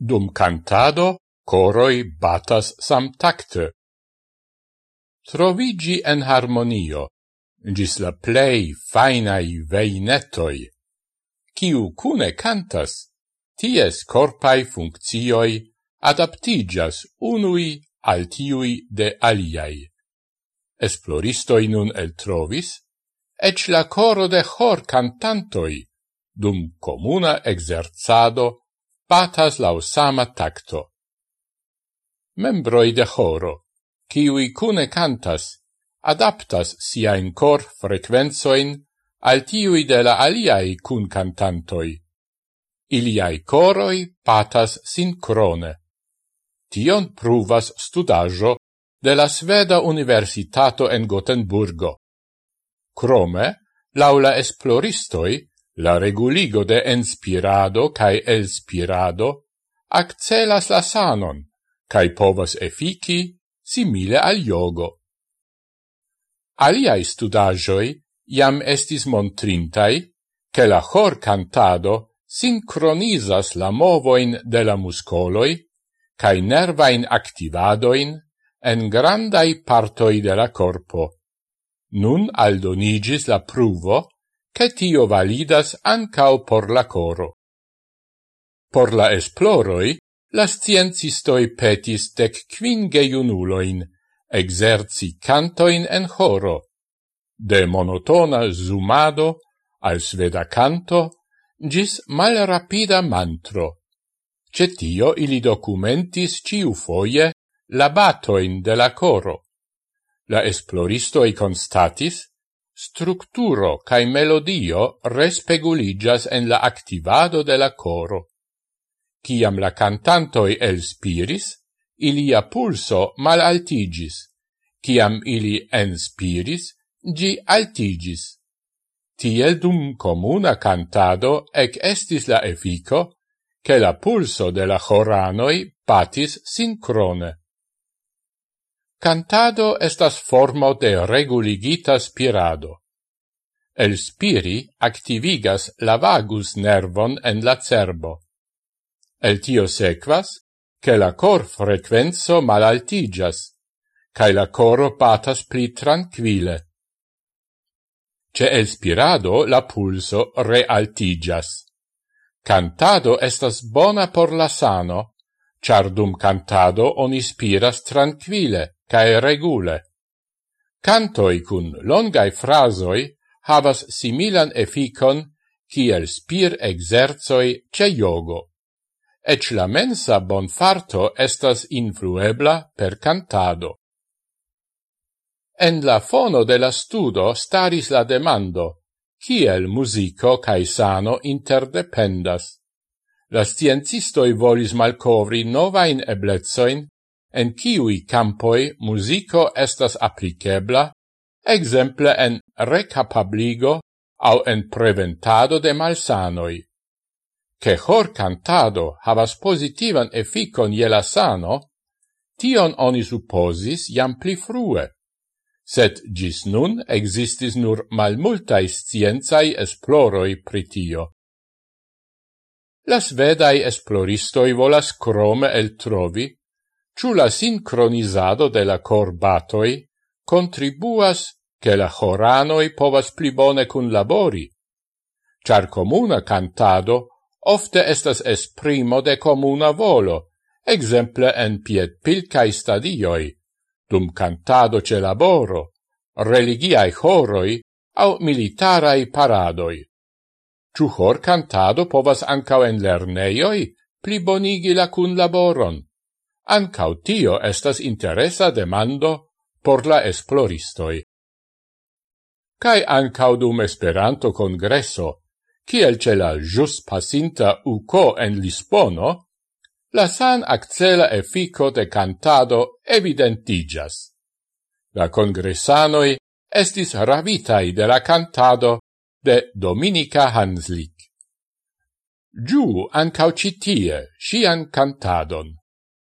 Dum cantado coroi batas samtacte. Trovigi en harmonio, gis la plei fainai veinetoi, ciu cune cantas, ties corpai funccioi adaptigas unui al tiui de aliai. Esploristoi nun el trovis, ec la coro de hor cantantoi, dum comuna exerzado batas lau sama tacto. Membroi de horo, kiui cune cantas, adaptas sia in cor frequenzoin al tiui de la aliai cun cantantoi. Iliai coroi patas sincrone. Tion pruvas studajo de la Sveda Universitato en Gotenburgo. Crome, laula esploristoi, La reguligo de inspirado cae elspirado accelas la sanon, cae povas efiki simile al yogo. Aliai studagioi iam estis montrintai che la hor cantado sincronizas la movoin de la muscoloi cae nervain activadoin en grandai partoi de la corpo. Nun aldonigis la pruvo che tio validas ancao por la coro. Por la esploroi, la sciencistoi petis dec quinge iunuloin, exerci cantoin en choro, de monotona zumado al sveda canto, gis mal rapida mantro. Cetio ili documentis ciu foie la batoin de la coro. La esploristoi constatis structuro cae melodio respeguligas en la activado de la coro. Ciam la cantantoi elspiris, ilia pulso mal altigis, ciam ili enspiris, gi altigis. Tiel dum comuna cantado ec estis la efico, che la pulso de la choranoi patis sincrone. Cantado estas formo de reguligita spirado. El spiri activigas la vagus nervon en la cerbo. El tio sequas, che la cor frequenzo malaltigas, cae la coro patas pli tranquille. Ce elspirado la pulso realtigas. Cantado estas bona por la sano, char dum cantado on ispiras tranquille cae regule. Cantoi cun longai frasoi havas similan efficon kiel spir exerzoi ce yogo. Ec la mensa bonfarto estas influebla per cantado. En la fono de la studo staris la demando, kiel musico cae sano interdependas. La sciencistoi volis malcovri novain eblezoin en kiui campoi musico estas applicebla, exemple en recapabligo au en preventado de malsanoi. Che hor cantado havas positivan efficon je la sano, tion oni supposis jam pli frue. Sed gis nun existis nur malmultai scienzai esploroi pritio. La svedai esploristoi volas crome el trovi Ciù la sincronizado de la corbatoi contribuas che la choranoi povas pli bone cun labori, char comuna cantado ofte estas esprimo de comuna volo, exemple en piet pilcai stadioi, dum cantado ce laboro, religiae choroi au militarai paradoi. Ciu hor cantado povas ancao en lerneioi pli bonigi la cun laboron. Ancau tio estas interesa demando por la esploristoi. Cai ancau dum Esperanto congresso, kiel ce la jus pasinta uco en Lisbono, la san accela effico de cantado evidentigas. La congressanoi estis ravitai de la cantado de Dominica Hanslik. Giu ancau citie, sian cantadon.